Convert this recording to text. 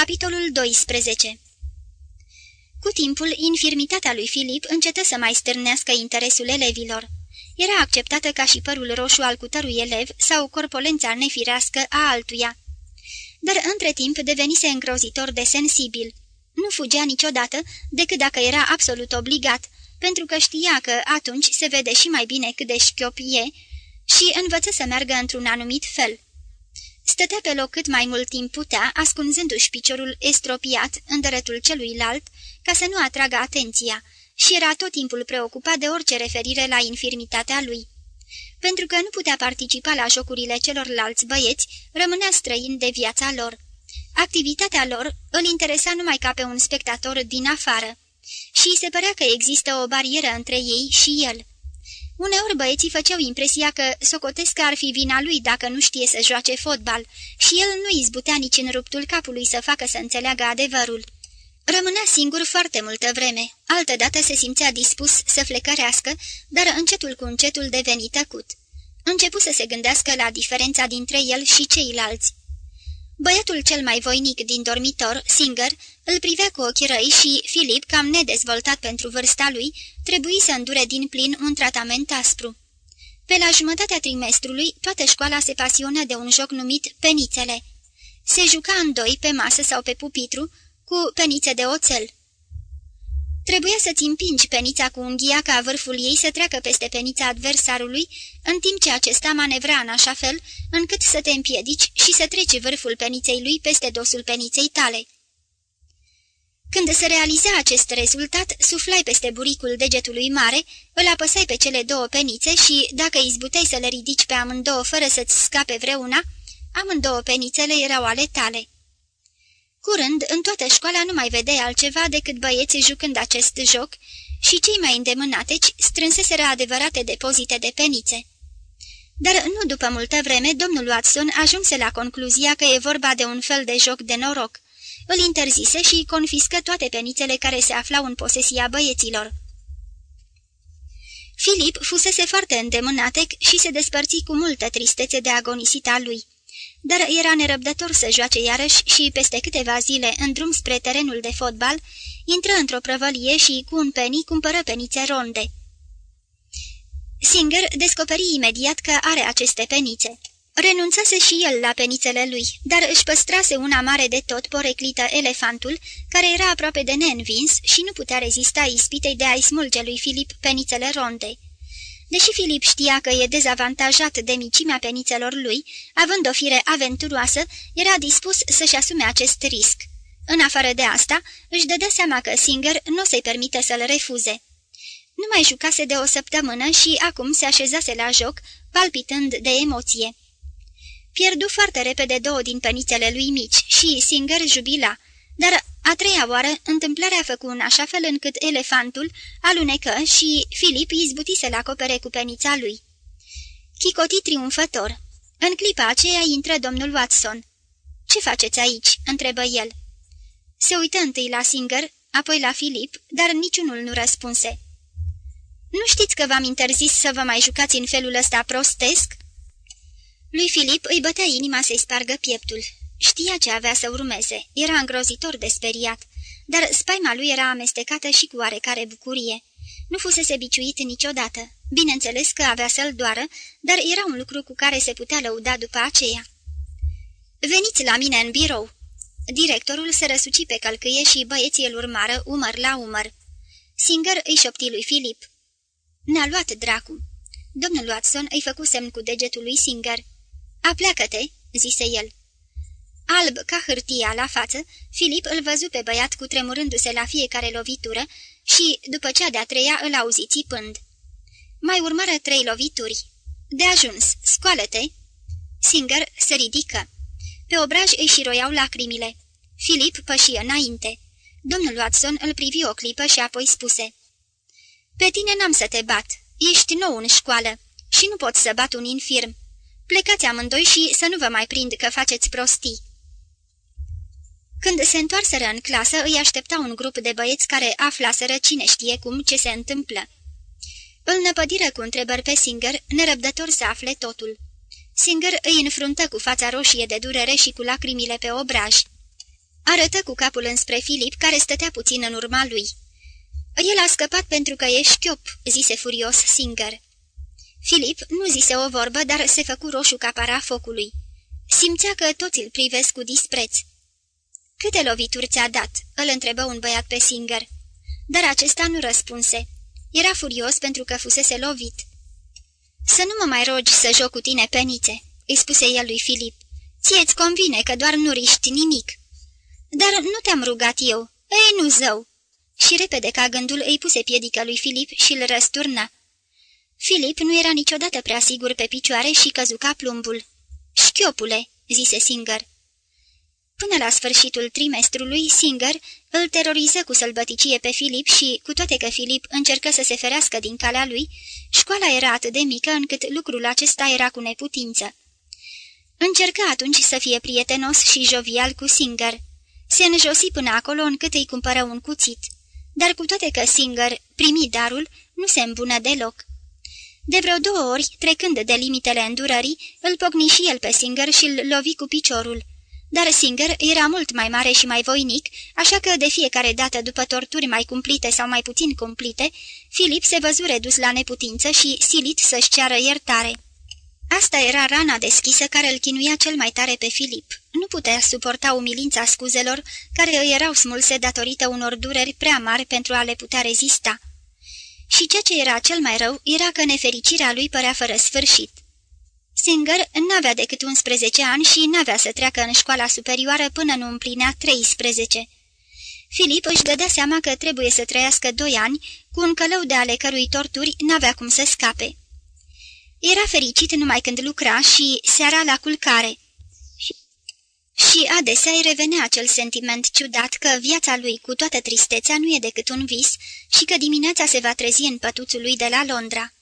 Capitolul 12 Cu timpul, infirmitatea lui Filip încetă să mai stârnească interesul elevilor. Era acceptată ca și părul roșu al cutărui elev sau corpolența nefirească a altuia. Dar între timp devenise îngrozitor de sensibil. Nu fugea niciodată decât dacă era absolut obligat, pentru că știa că atunci se vede și mai bine cât de șchiop e și învăță să meargă într-un anumit fel. Stătea pe loc cât mai mult timp putea, ascunzându-și piciorul estropiat în dărătul celuilalt, ca să nu atragă atenția, și era tot timpul preocupat de orice referire la infirmitatea lui. Pentru că nu putea participa la jocurile celorlalți băieți, rămânea străin de viața lor. Activitatea lor îl interesa numai ca pe un spectator din afară și se părea că există o barieră între ei și el. Uneori băieții făceau impresia că socotesc că ar fi vina lui dacă nu știe să joace fotbal și el nu izbutea nici în ruptul capului să facă să înțeleagă adevărul. Rămânea singur foarte multă vreme, altădată se simțea dispus să flecărească, dar încetul cu încetul deveni tăcut. Începu să se gândească la diferența dintre el și ceilalți. Băiatul cel mai voinic din dormitor, Singer, îl privea cu ochii răi și Filip, cam nedezvoltat pentru vârsta lui, trebuie să îndure din plin un tratament aspru. Pe la jumătatea trimestrului, toată școala se pasionă de un joc numit penițele. Se juca în doi, pe masă sau pe pupitru, cu penițe de oțel. Trebuia să-ți împingi penița cu unghia ca vârful ei să treacă peste penița adversarului, în timp ce acesta manevra în așa fel încât să te împiedici și să treci vârful peniței lui peste dosul peniței tale. Când se realiza acest rezultat, suflai peste buricul degetului mare, îl apăsai pe cele două penițe și, dacă izbuteai să le ridici pe amândouă fără să-ți scape vreuna, amândouă penițele erau ale tale. Curând, în toată școala nu mai vedeai altceva decât băieții jucând acest joc și cei mai îndemânateci strânseseră adevărate depozite de penițe. Dar nu după multă vreme, domnul Watson ajunse la concluzia că e vorba de un fel de joc de noroc. Îl interzise și confiscă toate penițele care se aflau în posesia băieților. Filip fusese foarte îndemânatec și se despărți cu multă tristețe de agonisita lui dar era nerăbdător să joace iarăși și peste câteva zile, în drum spre terenul de fotbal, intră într-o prăvălie și cu un penny cumpără penițe ronde. Singer descoperi imediat că are aceste penițe. Renunțase și el la penițele lui, dar își păstrase una mare de tot poreclită elefantul, care era aproape de neînvins și nu putea rezista ispitei de a-i smulge lui Filip penițele ronde. Deși Filip știa că e dezavantajat de micimea penițelor lui, având o fire aventuroasă, era dispus să-și asume acest risc. În afară de asta, își dădea seama că Singer nu se-i permite să-l refuze. Nu mai jucase de o săptămână și acum se așezase la joc, palpitând de emoție. Pierdu foarte repede două din penițele lui mici și Singer jubila, dar a treia oară, întâmplarea făcu în așa fel încât elefantul alunecă și Filip izbuti să-l acopere cu penița lui. Chicoti triumfător. În clipa aceea intră domnul Watson. Ce faceți aici?" întrebă el. Se uită întâi la Singer, apoi la Filip, dar niciunul nu răspunse. Nu știți că v-am interzis să vă mai jucați în felul ăsta prostesc?" Lui Filip îi bătea inima să-i spargă pieptul. Știa ce avea să urmeze, era îngrozitor de speriat, dar spaima lui era amestecată și cu oarecare bucurie. Nu fusese biciuit niciodată. Bineînțeles că avea să-l doară, dar era un lucru cu care se putea lăuda după aceea. Veniți la mine în birou!" Directorul se răsuci pe călcâie și băieții îl urmară umăr la umăr. Singer îi șopti lui Filip. Ne-a luat dracu." Domnul Watson îi făcu semn cu degetul lui Singer. Apleacă-te," zise el. Alb ca hârtia la față, Filip îl văzu pe băiat cu tremurându-se la fiecare lovitură și, după cea de-a treia, îl auzi țipând. Mai urmară trei lovituri. De ajuns, scoală-te! Singer se ridică. Pe obraj își șiroiau lacrimile. Filip pășie înainte. Domnul Watson îl privi o clipă și apoi spuse. Pe tine n-am să te bat. Ești nou în școală și nu pot să bat un infirm. Plecați amândoi și să nu vă mai prind că faceți prostii. Când se întoarseră în clasă, îi aștepta un grup de băieți care aflaseră cine știe cum ce se întâmplă. Îl năpădiră cu întrebări pe Singer, nerăbdător să afle totul. Singer îi înfruntă cu fața roșie de durere și cu lacrimile pe obraj. Arătă cu capul înspre Filip, care stătea puțin în urma lui. El a scăpat pentru că e șchiop," zise furios Singer. Filip nu zise o vorbă, dar se făcu roșu ca para focului. Simțea că toți îl privesc cu dispreț. Câte lovituri ți-a dat?" îl întrebă un băiat pe Singer. Dar acesta nu răspunse. Era furios pentru că fusese lovit. Să nu mă mai rogi să joc cu tine penițe," îi spuse el lui Filip. Ție-ți convine că doar nu riști nimic." Dar nu te-am rugat eu. Ei, nu zău!" Și repede ca gândul îi puse piedică lui Filip și îl răsturna. Filip nu era niciodată prea sigur pe picioare și căzu ca plumbul. Șchiopule!" zise Singer. Până la sfârșitul trimestrului, Singer îl teroriză cu sălbăticie pe Filip și, cu toate că Filip încercă să se ferească din calea lui, școala era atât de mică încât lucrul acesta era cu neputință. Încerca atunci să fie prietenos și jovial cu Singer. Se înjosi până acolo încât îi cumpără un cuțit. Dar cu toate că Singer primi darul, nu se îmbună deloc. De vreo două ori, trecând de limitele îndurării, îl pocni și el pe Singer și îl lovi cu piciorul. Dar Singer era mult mai mare și mai voinic, așa că de fiecare dată după torturi mai cumplite sau mai puțin cumplite, Filip se văzu redus la neputință și silit să-și ceară iertare. Asta era rana deschisă care îl chinuia cel mai tare pe Filip. Nu putea suporta umilința scuzelor care îi erau smulse datorită unor dureri prea mari pentru a le putea rezista. Și ceea ce era cel mai rău era că nefericirea lui părea fără sfârșit. Singer n-avea decât 11 ani și n-avea să treacă în școala superioară până nu împlinea 13. Filip își dădea seama că trebuie să trăiască doi ani cu un călău de ale cărui torturi n-avea cum să scape. Era fericit numai când lucra și seara la culcare. Și, și adesea îi revenea acel sentiment ciudat că viața lui cu toată tristețea nu e decât un vis și că dimineața se va trezi în pătuțul lui de la Londra.